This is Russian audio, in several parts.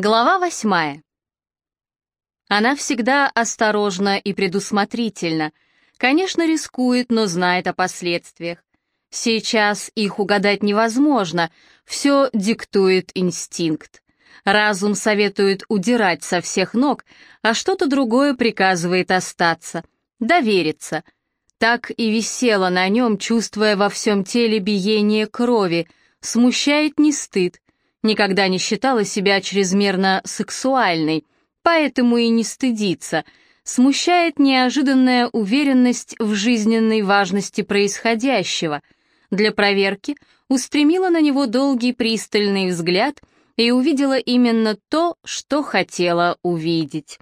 Глава восьмая. Она всегда осторожна и предусмотрительна. Конечно, рискует, но знает о последствиях. Сейчас их угадать невозможно, все диктует инстинкт. Разум советует удирать со всех ног, а что-то другое приказывает остаться, довериться. Так и висела на нем, чувствуя во всем теле биение крови, смущает не стыд, никогда не считала себя чрезмерно сексуальной, поэтому и не стыдится. Смущает неожиданная уверенность в жизненной важности происходящего. Для проверки устремила на него долгий пристальный взгляд и увидела именно то, что хотела увидеть.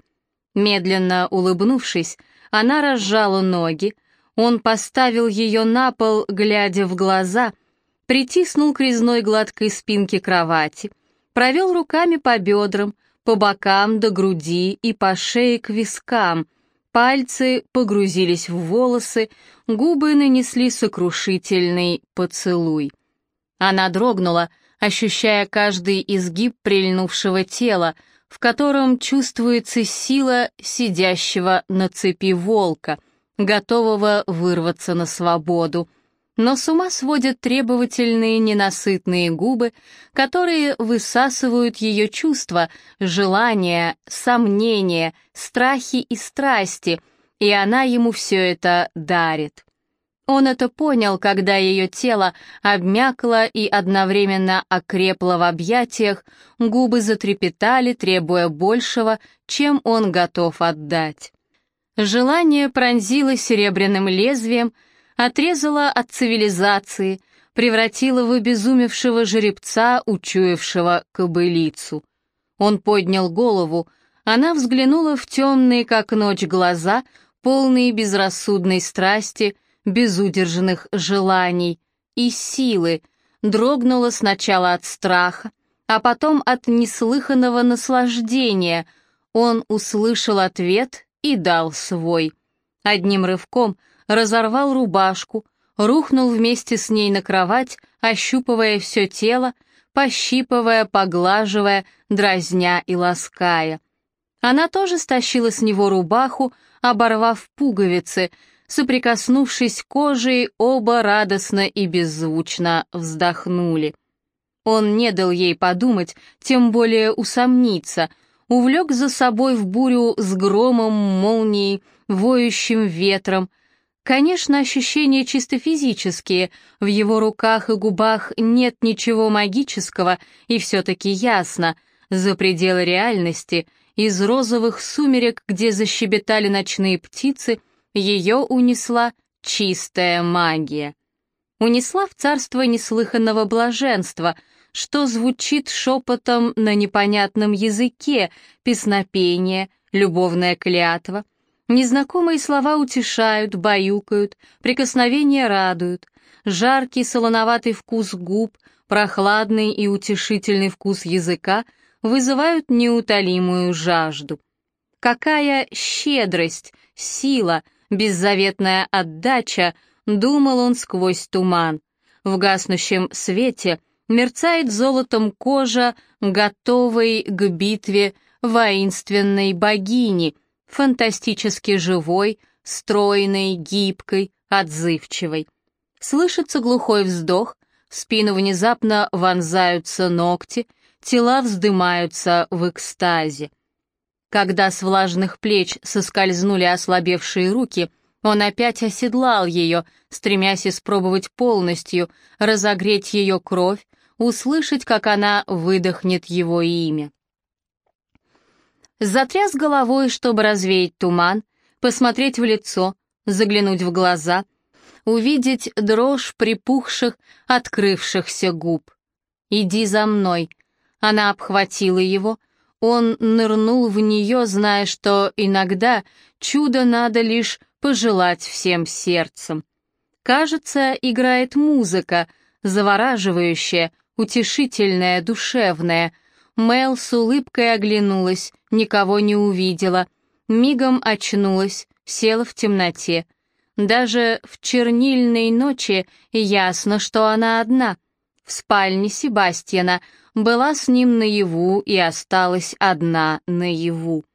Медленно улыбнувшись, она разжала ноги, он поставил ее на пол, глядя в глаза — притиснул к резной гладкой спинке кровати, провел руками по бедрам, по бокам до груди и по шее к вискам, пальцы погрузились в волосы, губы нанесли сокрушительный поцелуй. Она дрогнула, ощущая каждый изгиб прильнувшего тела, в котором чувствуется сила сидящего на цепи волка, готового вырваться на свободу — но с ума сводят требовательные ненасытные губы, которые высасывают ее чувства, желания, сомнения, страхи и страсти, и она ему все это дарит. Он это понял, когда ее тело обмякло и одновременно окрепло в объятиях, губы затрепетали, требуя большего, чем он готов отдать. Желание пронзило серебряным лезвием, отрезала от цивилизации, превратила в обезумевшего жеребца, учуявшего кобылицу. Он поднял голову, она взглянула в темные, как ночь, глаза, полные безрассудной страсти, безудержанных желаний и силы, дрогнула сначала от страха, а потом от неслыханного наслаждения. Он услышал ответ и дал свой. Одним рывком разорвал рубашку, рухнул вместе с ней на кровать, ощупывая все тело, пощипывая, поглаживая, дразня и лаская. Она тоже стащила с него рубаху, оборвав пуговицы, соприкоснувшись кожей, оба радостно и беззвучно вздохнули. Он не дал ей подумать, тем более усомниться, увлек за собой в бурю с громом, молнией, воющим ветром, Конечно, ощущения чисто физические, в его руках и губах нет ничего магического, и все-таки ясно, за пределы реальности, из розовых сумерек, где защебетали ночные птицы, ее унесла чистая магия. Унесла в царство неслыханного блаженства, что звучит шепотом на непонятном языке, песнопение, любовная клятва — Незнакомые слова утешают, баюкают, прикосновения радуют. Жаркий солоноватый вкус губ, прохладный и утешительный вкус языка вызывают неутолимую жажду. Какая щедрость, сила, беззаветная отдача, думал он сквозь туман. В гаснущем свете мерцает золотом кожа, готовой к битве воинственной богини — фантастически живой, стройной, гибкой, отзывчивой. Слышится глухой вздох, в спину внезапно вонзаются ногти, тела вздымаются в экстазе. Когда с влажных плеч соскользнули ослабевшие руки, он опять оседлал ее, стремясь испробовать полностью, разогреть ее кровь, услышать, как она выдохнет его имя. Затряс головой, чтобы развеять туман, посмотреть в лицо, заглянуть в глаза, увидеть дрожь припухших, открывшихся губ. «Иди за мной». Она обхватила его, он нырнул в нее, зная, что иногда чудо надо лишь пожелать всем сердцем. Кажется, играет музыка, завораживающая, утешительная, душевная — Мел с улыбкой оглянулась, никого не увидела. Мигом очнулась, села в темноте. Даже в чернильной ночи ясно, что она одна. В спальне Себастьяна была с ним наяву и осталась одна наяву.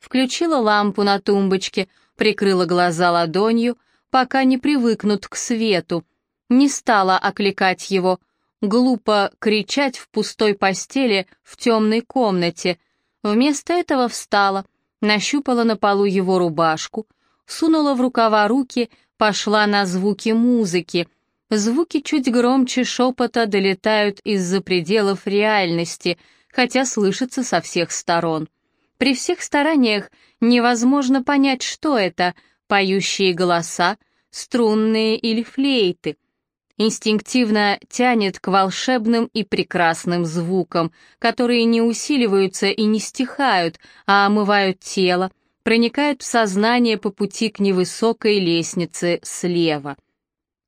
Включила лампу на тумбочке, прикрыла глаза ладонью, пока не привыкнут к свету, не стала окликать его, глупо кричать в пустой постели в темной комнате. Вместо этого встала, нащупала на полу его рубашку, сунула в рукава руки, пошла на звуки музыки. Звуки чуть громче шепота долетают из-за пределов реальности, хотя слышатся со всех сторон. При всех стараниях невозможно понять, что это — поющие голоса, струнные или флейты — инстинктивно тянет к волшебным и прекрасным звукам, которые не усиливаются и не стихают, а омывают тело, проникают в сознание по пути к невысокой лестнице слева.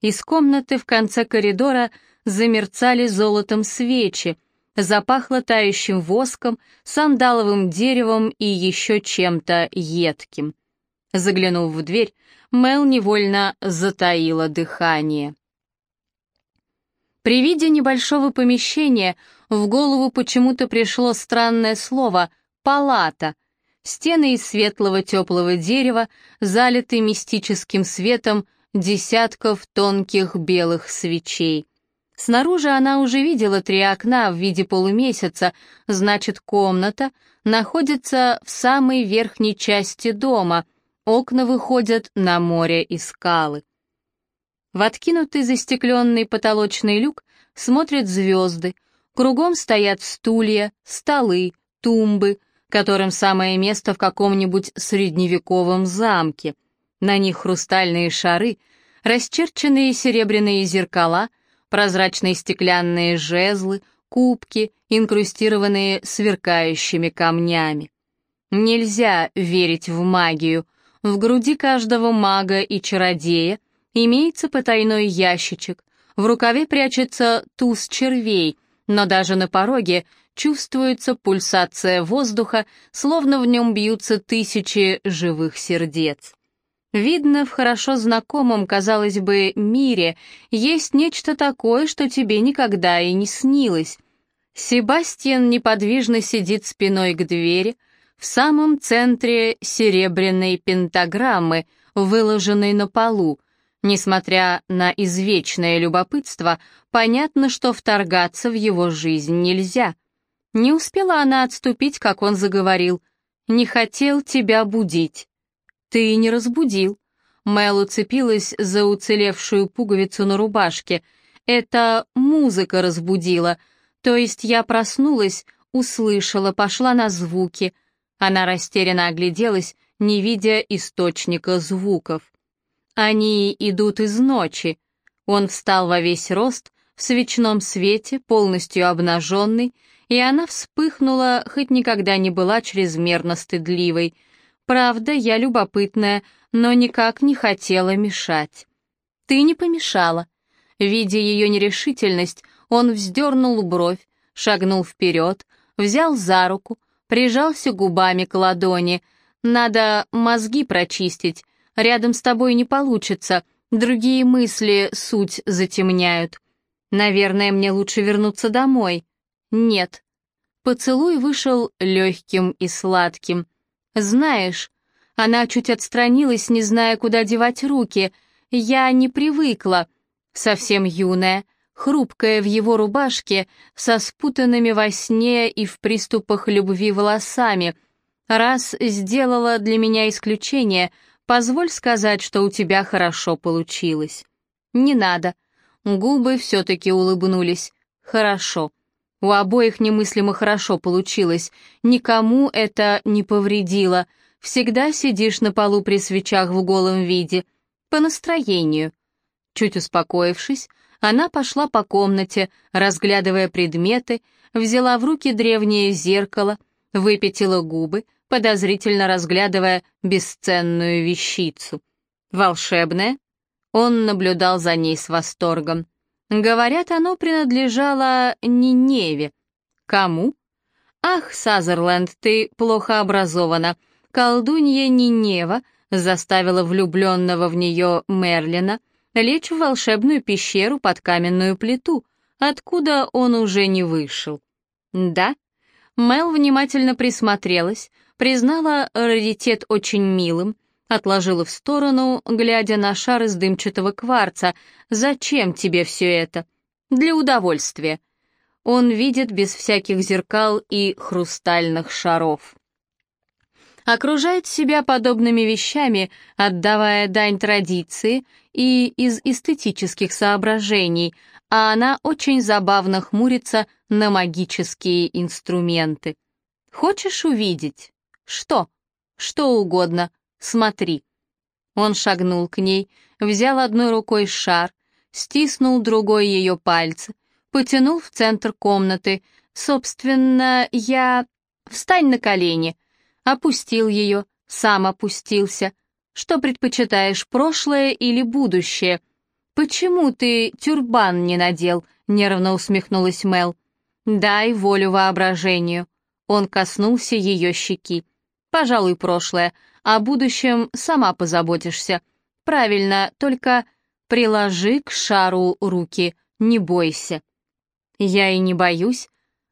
Из комнаты в конце коридора замерцали золотом свечи, запахло тающим воском, сандаловым деревом и еще чем-то едким. Заглянув в дверь, Мел невольно затаила дыхание. При виде небольшого помещения в голову почему-то пришло странное слово «палата». Стены из светлого теплого дерева, залиты мистическим светом десятков тонких белых свечей. Снаружи она уже видела три окна в виде полумесяца, значит, комната находится в самой верхней части дома, окна выходят на море и скалы. В откинутый застекленный потолочный люк смотрят звезды, кругом стоят стулья, столы, тумбы, которым самое место в каком-нибудь средневековом замке. На них хрустальные шары, расчерченные серебряные зеркала, прозрачные стеклянные жезлы, кубки, инкрустированные сверкающими камнями. Нельзя верить в магию. В груди каждого мага и чародея — Имеется потайной ящичек, в рукаве прячется туз червей, но даже на пороге чувствуется пульсация воздуха, словно в нем бьются тысячи живых сердец. Видно, в хорошо знакомом, казалось бы, мире есть нечто такое, что тебе никогда и не снилось. Себастьян неподвижно сидит спиной к двери, в самом центре серебряной пентаграммы, выложенной на полу, Несмотря на извечное любопытство, понятно, что вторгаться в его жизнь нельзя. Не успела она отступить, как он заговорил. «Не хотел тебя будить». «Ты не разбудил». Мэл уцепилась за уцелевшую пуговицу на рубашке. «Это музыка разбудила. То есть я проснулась, услышала, пошла на звуки». Она растерянно огляделась, не видя источника звуков. Они идут из ночи. Он встал во весь рост, в свечном свете, полностью обнаженный, и она вспыхнула, хоть никогда не была чрезмерно стыдливой. Правда, я любопытная, но никак не хотела мешать. Ты не помешала. Видя ее нерешительность, он вздернул бровь, шагнул вперед, взял за руку, прижался губами к ладони. Надо мозги прочистить, Рядом с тобой не получится, другие мысли суть затемняют. Наверное, мне лучше вернуться домой. Нет. Поцелуй вышел легким и сладким. Знаешь, она чуть отстранилась, не зная, куда девать руки. Я не привыкла. Совсем юная, хрупкая в его рубашке, со спутанными во сне и в приступах любви волосами. Раз сделала для меня исключение — Позволь сказать, что у тебя хорошо получилось». «Не надо». Губы все-таки улыбнулись. «Хорошо». У обоих немыслимо хорошо получилось. Никому это не повредило. Всегда сидишь на полу при свечах в голом виде. По настроению. Чуть успокоившись, она пошла по комнате, разглядывая предметы, взяла в руки древнее зеркало, выпятила губы, подозрительно разглядывая бесценную вещицу. «Волшебное?» Он наблюдал за ней с восторгом. Говорят, оно принадлежало Ниневе. Кому? Ах, Сазерленд, ты плохо образована. Колдунья Нинева заставила влюбленного в нее Мерлина лечь в волшебную пещеру под каменную плиту, откуда он уже не вышел. Да? Мел внимательно присмотрелась, признала раритет очень милым, отложила в сторону, глядя на шар из дымчатого кварца. «Зачем тебе все это?» «Для удовольствия». Он видит без всяких зеркал и хрустальных шаров. Окружает себя подобными вещами, отдавая дань традиции и из эстетических соображений, а она очень забавно хмурится на магические инструменты. «Хочешь увидеть?» «Что?» «Что угодно. Смотри». Он шагнул к ней, взял одной рукой шар, стиснул другой ее пальцы, потянул в центр комнаты. «Собственно, я...» «Встань на колени», опустил ее, сам опустился. Что предпочитаешь, прошлое или будущее? Почему ты тюрбан не надел? Нервно усмехнулась Мел. Дай волю воображению. Он коснулся ее щеки. Пожалуй, прошлое. О будущем сама позаботишься. Правильно, только приложи к шару руки, не бойся. Я и не боюсь.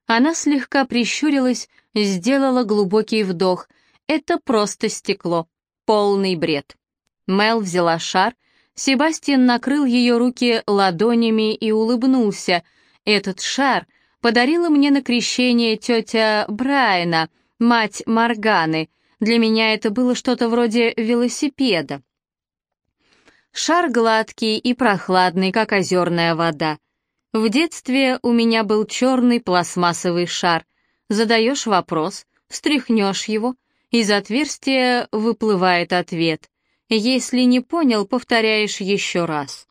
Она слегка прищурилась, сделала глубокий вдох. Это просто стекло. Полный бред. Мел взяла шар, Себастьян накрыл ее руки ладонями и улыбнулся. Этот шар подарила мне на крещение тетя Брайана, мать Морганы. Для меня это было что-то вроде велосипеда. Шар гладкий и прохладный, как озерная вода. В детстве у меня был черный пластмассовый шар. Задаешь вопрос, встряхнешь его, из отверстия выплывает ответ. Если не понял, повторяешь еще раз.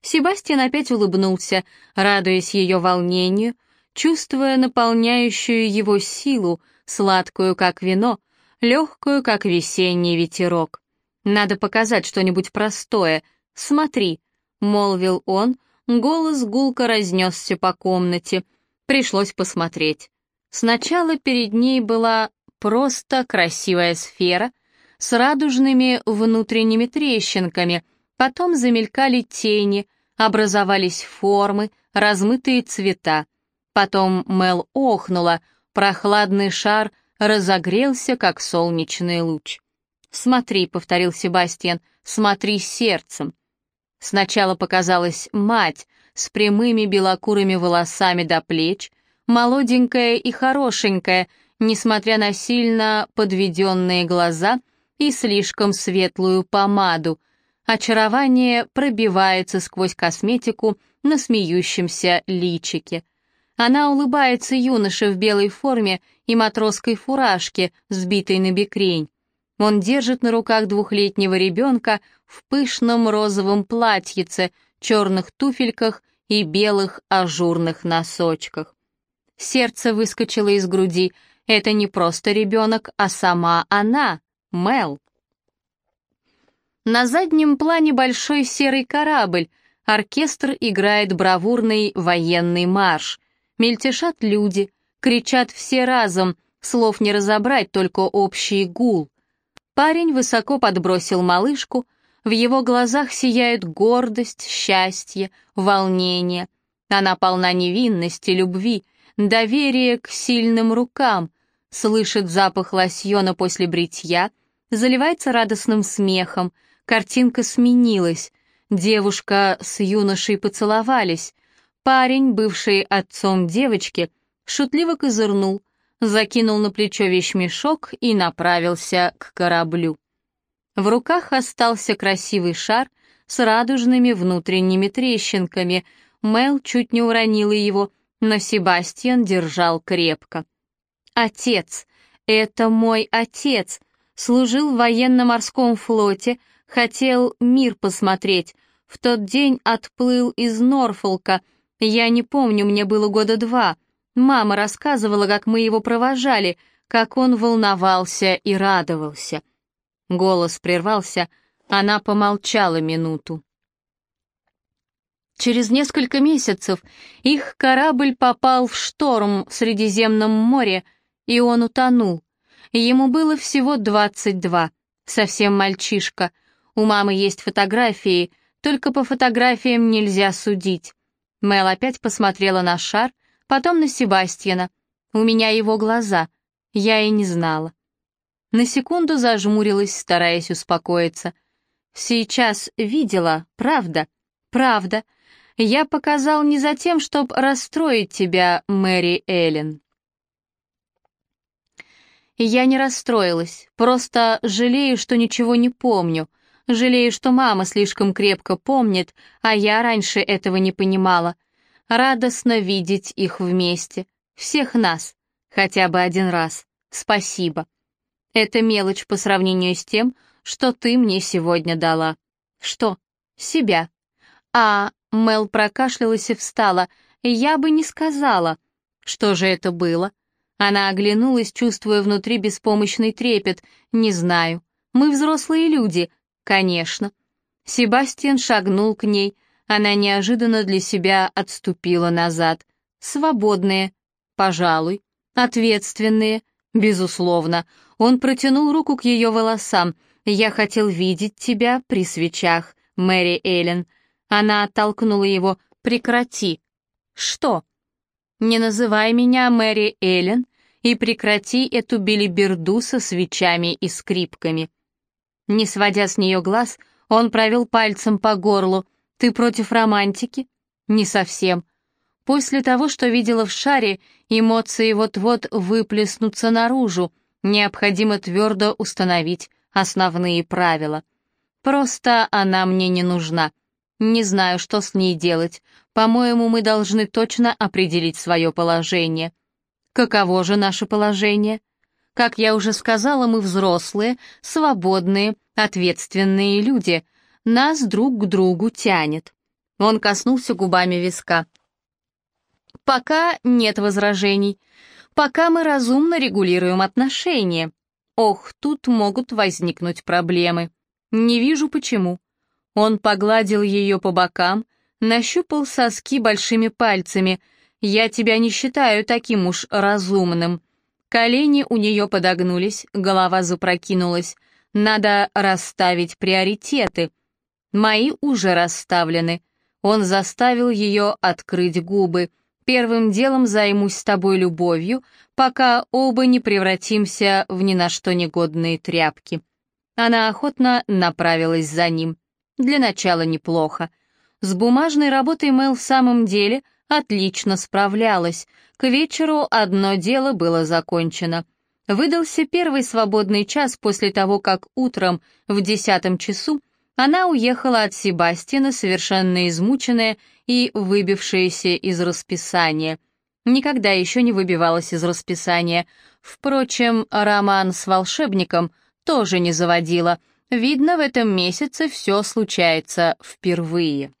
Себастьян опять улыбнулся, радуясь ее волнению, чувствуя наполняющую его силу, сладкую, как вино, легкую, как весенний ветерок. «Надо показать что-нибудь простое. Смотри», — молвил он, голос гулко разнесся по комнате. Пришлось посмотреть. Сначала перед ней была просто красивая сфера с радужными внутренними трещинками, потом замелькали тени, образовались формы, размытые цвета. Потом Мел охнула, прохладный шар разогрелся, как солнечный луч. «Смотри», — повторил Себастьян, — «смотри сердцем». Сначала показалась мать с прямыми белокурыми волосами до плеч, молоденькая и хорошенькая, несмотря на сильно подведенные глаза и слишком светлую помаду. Очарование пробивается сквозь косметику на смеющемся личике. Она улыбается юноше в белой форме и матросской фуражке, сбитой на бекрень. Он держит на руках двухлетнего ребенка в пышном розовом платьице, черных туфельках и белых ажурных носочках. Сердце выскочило из груди. Это не просто ребенок, а сама она, Мел. На заднем плане большой серый корабль. Оркестр играет бравурный военный марш. Мельтешат люди, кричат все разом, слов не разобрать, только общий гул. Парень высоко подбросил малышку, в его глазах сияет гордость, счастье, волнение. Она полна невинности, любви, доверие к сильным рукам, слышит запах лосьона после бритья, заливается радостным смехом, картинка сменилась, девушка с юношей поцеловались, парень, бывший отцом девочки, шутливо козырнул, закинул на плечо вещмешок и направился к кораблю. В руках остался красивый шар с радужными внутренними трещинками. Мел чуть не уронила его, но Себастьян держал крепко. «Отец! Это мой отец! Служил в военно-морском флоте, хотел мир посмотреть. В тот день отплыл из Норфолка. Я не помню, мне было года два. Мама рассказывала, как мы его провожали, как он волновался и радовался». Голос прервался, она помолчала минуту. Через несколько месяцев их корабль попал в шторм в Средиземном море, и он утонул. Ему было всего 22, совсем мальчишка. У мамы есть фотографии, только по фотографиям нельзя судить. Мел опять посмотрела на шар, потом на Себастьяна. У меня его глаза. Я и не знала. На секунду зажмурилась, стараясь успокоиться. Сейчас видела, правда, правда. Я показал не за тем, чтобы расстроить тебя, Мэри Эллен. Я не расстроилась, просто жалею, что ничего не помню. Жалею, что мама слишком крепко помнит, а я раньше этого не понимала. Радостно видеть их вместе. Всех нас. Хотя бы один раз. Спасибо. Это мелочь по сравнению с тем, что ты мне сегодня дала. Что? Себя. А, Мел прокашлялась и встала. Я бы не сказала. Что же это было? Она оглянулась, чувствуя внутри беспомощный трепет. Не знаю. Мы взрослые люди. Конечно. Себастьян шагнул к ней. Она неожиданно для себя отступила назад. Свободные. Пожалуй. Ответственные. Безусловно. Он протянул руку к ее волосам. «Я хотел видеть тебя при свечах, Мэри Эллен». Она оттолкнула его. «Прекрати». «Что?» «Не называй меня Мэри Эллен и прекрати эту билиберду со свечами и скрипками». Не сводя с нее глаз, он провел пальцем по горлу. «Ты против романтики?» «Не совсем. После того, что видела в шаре, эмоции вот-вот выплеснутся наружу. Необходимо твердо установить основные правила. Просто она мне не нужна. Не знаю, что с ней делать. По-моему, мы должны точно определить свое положение. Каково же наше положение? Как я уже сказала, мы взрослые, свободные, ответственные люди. Нас друг к другу тянет. Он коснулся губами виска. Пока нет возражений. Пока мы разумно регулируем отношения. Ох, тут могут возникнуть проблемы. Не вижу почему. Он погладил ее по бокам, нащупал соски большими пальцами. Я тебя не считаю таким уж разумным. Колени у нее подогнулись, голова запрокинулась. Надо расставить приоритеты. Мои уже расставлены. Он заставил ее открыть губы. Первым делом займусь с тобой любовью, пока оба не превратимся в ни на что негодные тряпки». Она охотно направилась за ним. Для начала неплохо. С бумажной работой Мэл в самом деле отлично справлялась. К вечеру одно дело было закончено. Выдался первый свободный час после того, как утром в десятом часу она уехала от Себастьяна, совершенно измученная и выбившаяся из расписания. Никогда еще не выбивалась из расписания. Впрочем, роман с волшебником тоже не заводила. Видно, в этом месяце все случается впервые.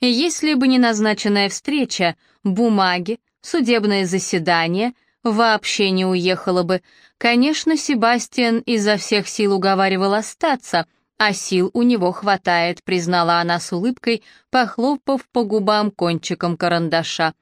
Если бы не назначенная встреча, бумаги, судебное заседание — вообще не уехала бы. Конечно, Себастьян изо всех сил уговаривал остаться, а сил у него хватает, признала она с улыбкой, похлопав по губам кончиком карандаша.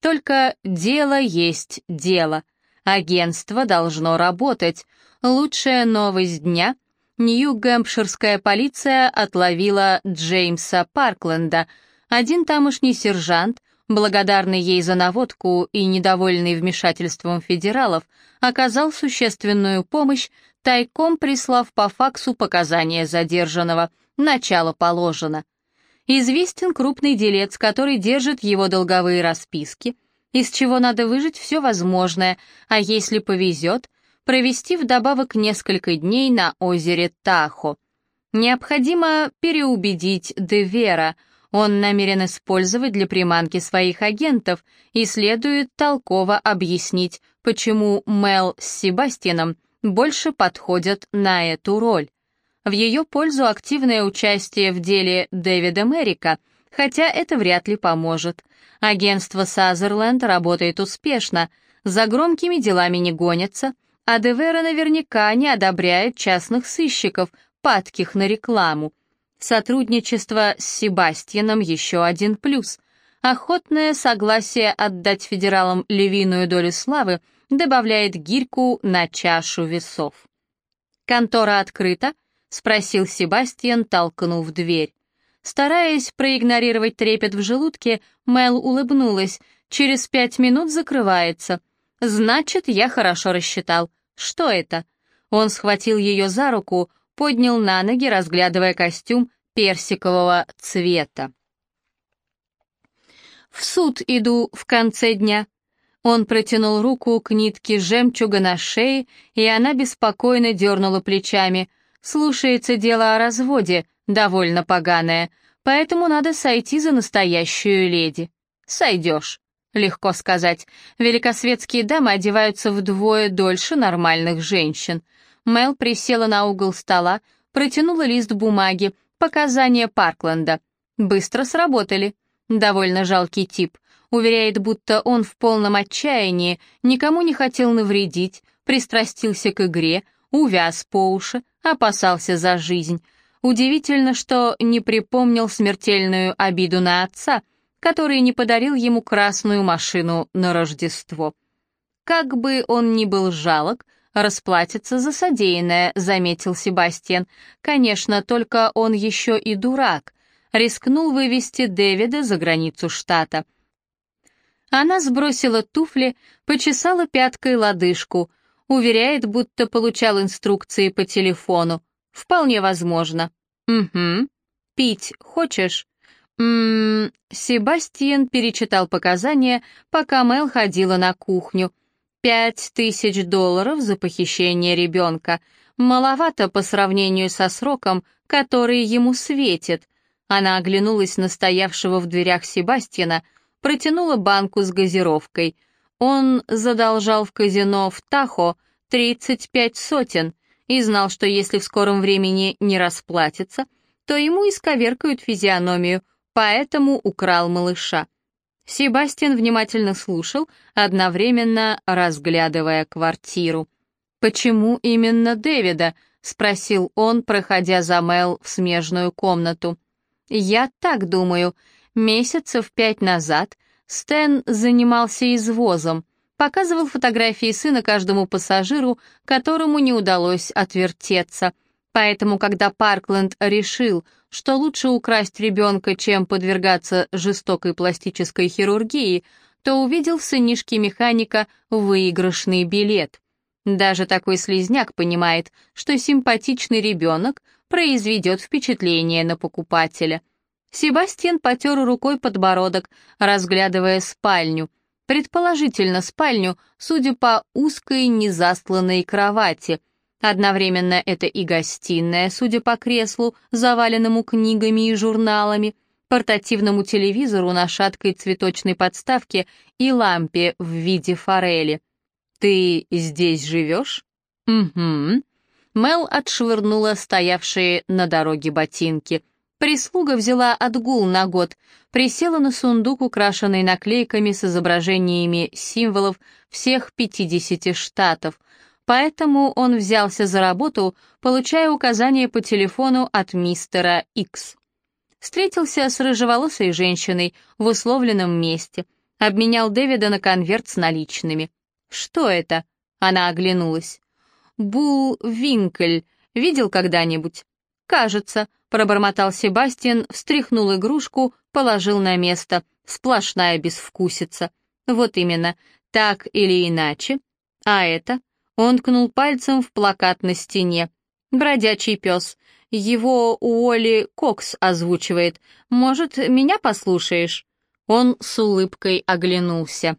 Только дело есть дело. Агентство должно работать. Лучшая новость дня — Нью-Гэмпширская полиция отловила Джеймса Паркленда. Один тамошний сержант — благодарный ей за наводку и недовольный вмешательством федералов, оказал существенную помощь, тайком прислав по факсу показания задержанного. Начало положено. Известен крупный делец, который держит его долговые расписки, из чего надо выжить все возможное, а если повезет, провести вдобавок несколько дней на озере Тахо. Необходимо переубедить Девера — он намерен использовать для приманки своих агентов и следует толково объяснить, почему Мел с Себастьяном больше подходят на эту роль. В ее пользу активное участие в деле Дэвида Мэрика, хотя это вряд ли поможет. Агентство Сазерленд работает успешно, за громкими делами не гонятся, а Девера наверняка не одобряет частных сыщиков, падких на рекламу. Сотрудничество с Себастьяном еще один плюс. Охотное согласие отдать федералам львиную долю славы добавляет гирьку на чашу весов. «Контора открыта?» — спросил Себастьян, толкнув дверь. Стараясь проигнорировать трепет в желудке, Мел улыбнулась. через пять минут закрывается. Значит, я хорошо рассчитал. Что это? Он схватил ее за руку, поднял на ноги, разглядывая костюм персикового цвета. В суд иду в конце дня. Он протянул руку к нитке жемчуга на шее, и она беспокойно дернула плечами. Слушается дело о разводе, довольно поганое, поэтому надо сойти за настоящую леди. Сойдешь. Легко сказать. Великосветские дамы одеваются вдвое дольше нормальных женщин. Мел присела на угол стола, протянула лист бумаги, показания Паркленда. Быстро сработали. Довольно жалкий тип. Уверяет, будто он в полном отчаянии, никому не хотел навредить, пристрастился к игре, увяз по уши, опасался за жизнь. Удивительно, что не припомнил смертельную обиду на отца, который не подарил ему красную машину на Рождество. Как бы он ни был жалок, расплатится за содеянное, заметил Себастьян. Конечно, только он еще и дурак. Рискнул вывести Дэвида за границу штата. Она сбросила туфли, почесала пяткой лодыжку. Уверяет, будто получал инструкции по телефону. Вполне возможно. Угу. Пить хочешь? Ммм... Себастьян перечитал показания, пока Мел ходила на кухню. Пять тысяч долларов за похищение ребенка. Маловато по сравнению со сроком, который ему светит. Она оглянулась на стоявшего в дверях Себастьяна, протянула банку с газировкой. Он задолжал в казино в Тахо 35 сотен и знал, что если в скором времени не расплатится, то ему исковеркают физиономию, поэтому украл малыша. Себастьян внимательно слушал, одновременно разглядывая квартиру. «Почему именно Дэвида?» — спросил он, проходя за Мел в смежную комнату. «Я так думаю. Месяцев пять назад Стэн занимался извозом, показывал фотографии сына каждому пассажиру, которому не удалось отвертеться. Поэтому, когда Паркленд решил, что лучше украсть ребенка, чем подвергаться жестокой пластической хирургии, то увидел в сынишке механика выигрышный билет. Даже такой слезняк понимает, что симпатичный ребенок произведет впечатление на покупателя. Себастьян потер рукой подбородок, разглядывая спальню. Предположительно, спальню, судя по узкой незастланной кровати — Одновременно это и гостиная, судя по креслу, заваленному книгами и журналами, портативному телевизору на шаткой цветочной подставке и лампе в виде форели. «Ты здесь живешь?» «Угу». Мел отшвырнула стоявшие на дороге ботинки. Прислуга взяла отгул на год, присела на сундук, украшенный наклейками с изображениями символов всех 50 штатов — поэтому он взялся за работу, получая указания по телефону от мистера Икс. Встретился с рыжеволосой женщиной в условленном месте, обменял Дэвида на конверт с наличными. «Что это?» — она оглянулась. «Бул Винкль. Видел когда-нибудь?» «Кажется», — пробормотал Себастьян, встряхнул игрушку, положил на место. Сплошная безвкусица. «Вот именно. Так или иначе. А это?» Он ткнул пальцем в плакат на стене. «Бродячий пес. Его Уолли Кокс озвучивает. Может, меня послушаешь?» Он с улыбкой оглянулся.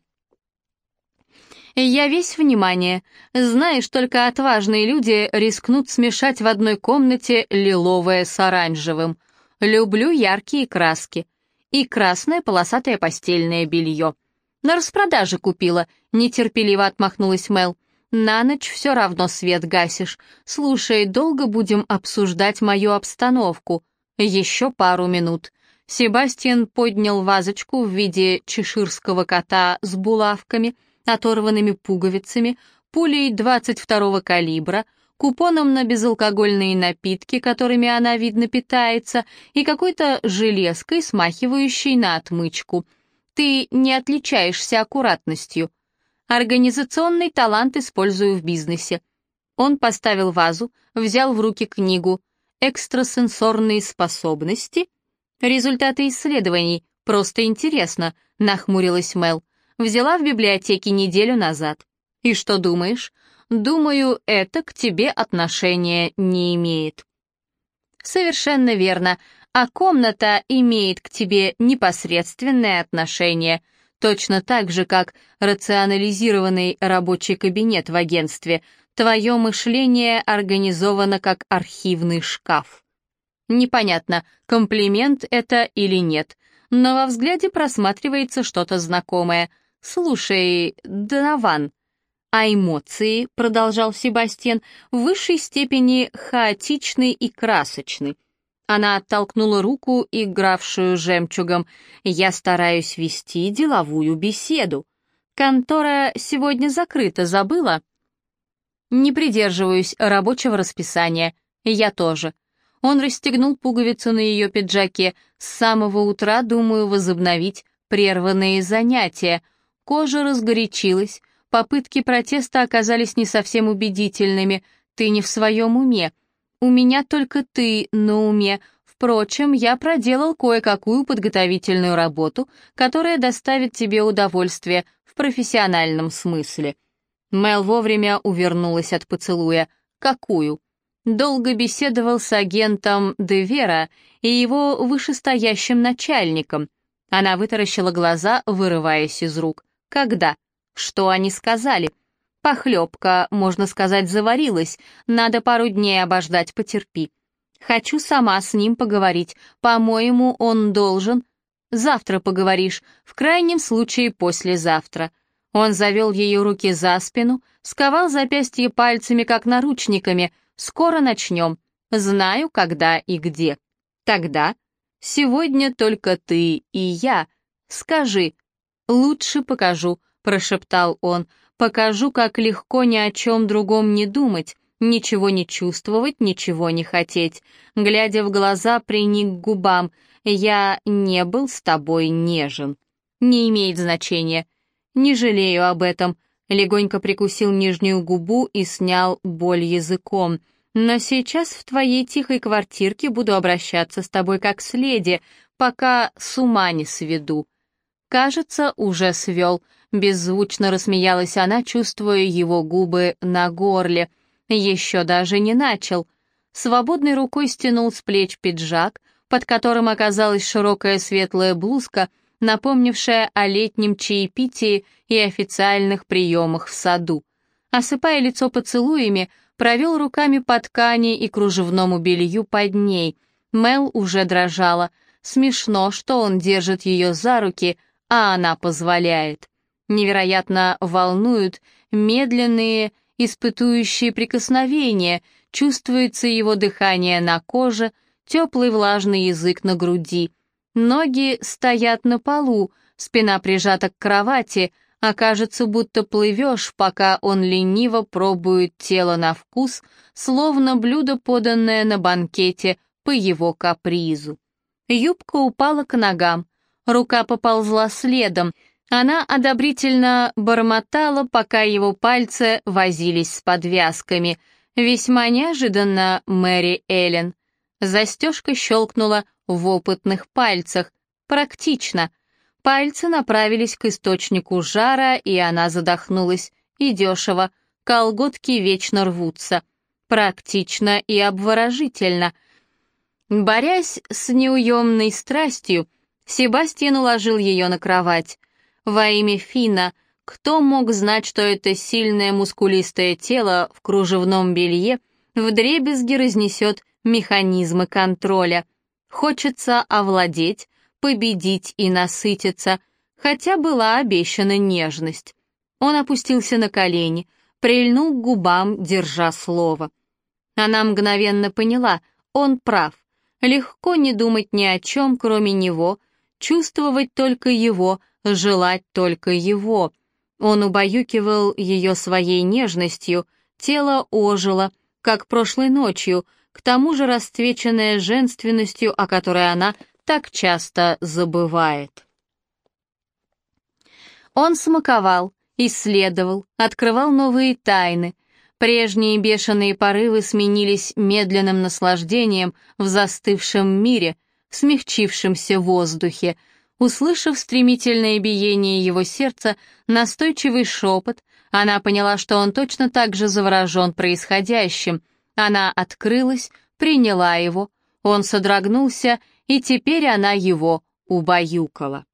«Я весь внимание. Знаешь, только отважные люди рискнут смешать в одной комнате лиловое с оранжевым. Люблю яркие краски. И красное полосатое постельное белье. На распродаже купила», — нетерпеливо отмахнулась Мел. На ночь все равно свет гасишь. Слушай, долго будем обсуждать мою обстановку. Еще пару минут. Себастьян поднял вазочку в виде чеширского кота с булавками, оторванными пуговицами, пулей 22-го калибра, купоном на безалкогольные напитки, которыми она, видно, питается, и какой-то железкой, смахивающей на отмычку. Ты не отличаешься аккуратностью. Организационный талант использую в бизнесе. Он поставил вазу, взял в руки книгу «Экстрасенсорные способности». Результаты исследований. Просто интересно, нахмурилась Мел. Взяла в библиотеке неделю назад. И что думаешь? Думаю, это к тебе отношения не имеет. Совершенно верно. А комната имеет к тебе непосредственное отношение, точно так же, как рационализированный рабочий кабинет в агентстве. Твое мышление организовано как архивный шкаф. Непонятно, комплимент это или нет, но во взгляде просматривается что-то знакомое. «Слушай, Донован», а эмоции, продолжал Себастьян, в высшей степени хаотичны и красочны. Она оттолкнула руку, игравшую жемчугом. «Я стараюсь вести деловую беседу. Контора сегодня закрыта, забыла?» «Не придерживаюсь рабочего расписания. Я тоже». Он расстегнул пуговицу на ее пиджаке. «С самого утра думаю возобновить прерванные занятия. Кожа разгорячилась, Попытки протеста оказались не совсем убедительными. Ты не в своем уме. У меня только ты на уме. Впрочем, я проделал кое-какую подготовительную работу, которая доставит тебе удовольствие в профессиональном смысле. Мел вовремя увернулась от поцелуя. Какую? Долго беседовал с агентом Девера и его вышестоящим начальником. Она вытаращила глаза, вырываясь из рук. Когда? Что они сказали? Похлебка, можно сказать, заварилась. Надо пару дней обождать, потерпи. Хочу сама с ним поговорить. По-моему, он должен... Завтра поговоришь, в крайнем случае послезавтра. Он завел ее руки за спину, сковал запястье пальцами, как наручниками. Скоро начнем. Знаю, когда и где. Тогда сегодня только ты и я. Скажи, лучше покажу, прошептал он, покажу, как легко ни о чем другом не думать, ничего не чувствовать, ничего не хотеть. Глядя в глаза, приник к губам. Я не был с тобой нежен. Не имеет значения. Не жалею об этом. Легонько прикусил нижнюю губу и снял боль языком. Но сейчас в твоей тихой квартирке буду обращаться с тобой как с леди, пока с ума не сведу. Кажется, уже свел. Беззвучно рассмеялась она, чувствуя его губы на горле. Еще даже не начал. Свободной рукой стянул с плеч пиджак, под которым оказалась широкая светлая блузка, напомнившая о летнем чаепитии и официальных приемах в саду. Осыпая лицо поцелуями, провел руками по ткани и кружевному белью под ней. Мел уже дрожала. Смешно, что он держит ее за руки, а она позволяет невероятно волнуют медленные, испытующие прикосновения, чувствуется его дыхание на коже, теплый влажный язык на груди. Ноги стоят на полу, спина прижата к кровати, а кажется, будто плывешь, пока он лениво пробует тело на вкус, словно блюдо, поданное на банкете по его капризу. Юбка упала к ногам, рука поползла следом, она одобрительно бормотала, пока его пальцы возились с подвязками. Весьма неожиданно, Мэри Эллен. Застежка щелкнула в опытных пальцах. Практично. Пальцы направились к источнику жара, и она задохнулась. И дешево. Колготки вечно рвутся. Практично и обворожительно. Борясь с неуемной страстью, Себастьян уложил ее на кровать. Во имя Фина, кто мог знать, что это сильное мускулистое тело в кружевном белье вдребезги разнесет механизмы контроля? Хочется овладеть, победить и насытиться, хотя была обещана нежность. Он опустился на колени, прильнул к губам, держа слово. Она мгновенно поняла, он прав. Легко не думать ни о чем, кроме него, чувствовать только его — желать только его. Он убаюкивал ее своей нежностью, тело ожило, как прошлой ночью, к тому же расцвеченное женственностью, о которой она так часто забывает. Он смаковал, исследовал, открывал новые тайны. Прежние бешеные порывы сменились медленным наслаждением в застывшем мире, смягчившемся воздухе, Услышав стремительное биение его сердца, настойчивый шепот, она поняла, что он точно так же заворожен происходящим. Она открылась, приняла его, он содрогнулся, и теперь она его убаюкала.